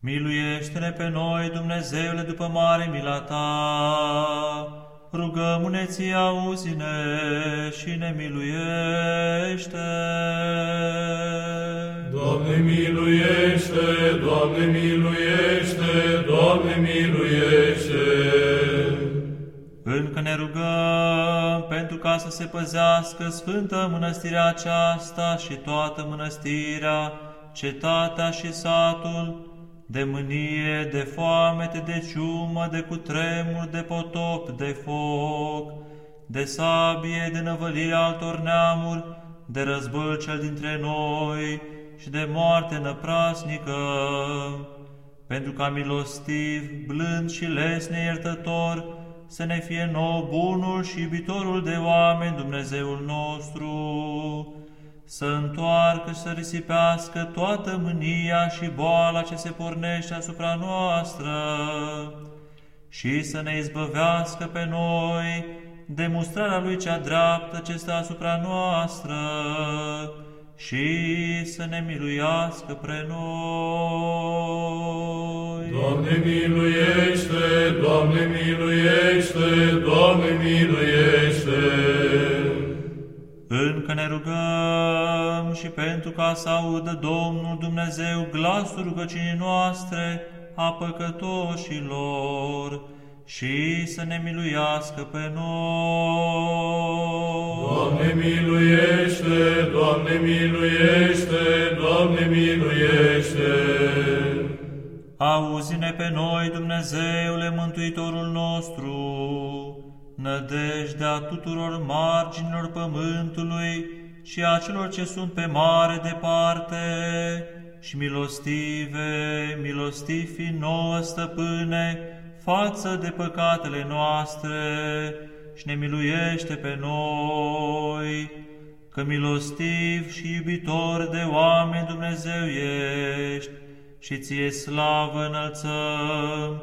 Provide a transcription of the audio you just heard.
Miluiește-ne pe noi, Dumnezeule, după mare mila Ta. Rugăm-ne ție, auzi-ne și ne miluiește. Doamne miluiește, Doamne miluiește, Doamne miluiește. Încă ne rugăm pentru ca să se păzească Sfântă Mănăstirea aceasta și toată mănăstirea, cetatea și satul, de mânie, de foamete, de ciumă, de cutremur, de potop, de foc, de sabie, de năvălire altor neamuri, de război cel dintre noi și de moarte năprasnică, pentru ca milostiv, blând și lesne iertător, să ne fie nou bunul și iubitorul de oameni Dumnezeul nostru, să întoarcă și să risipească toată mânia și boala ce se pornește asupra noastră și să ne izbăvească pe noi de mustrarea Lui cea dreaptă ce stă asupra noastră și să ne miluiască pre noi. Doamne miluiește, Doamne miluiește, Doamne miluiește. Încă ne rugăm și pentru ca să audă Domnul Dumnezeu glasul rugăciunii noastre a păcătoșilor și să ne miluiască pe noi. Doamne miluiește, Doamne miluiește, Doamne miluiește. Auzi-ne pe noi, Dumnezeule Mântuitorul nostru, nădejdea tuturor marginilor pământului și a celor ce sunt pe mare departe, și milostive, milostivi nouă, stăpâne, față de păcatele noastre și ne miluiește pe noi, că milostiv și iubitor de oameni Dumnezeu ești și ție slavă înălțăm,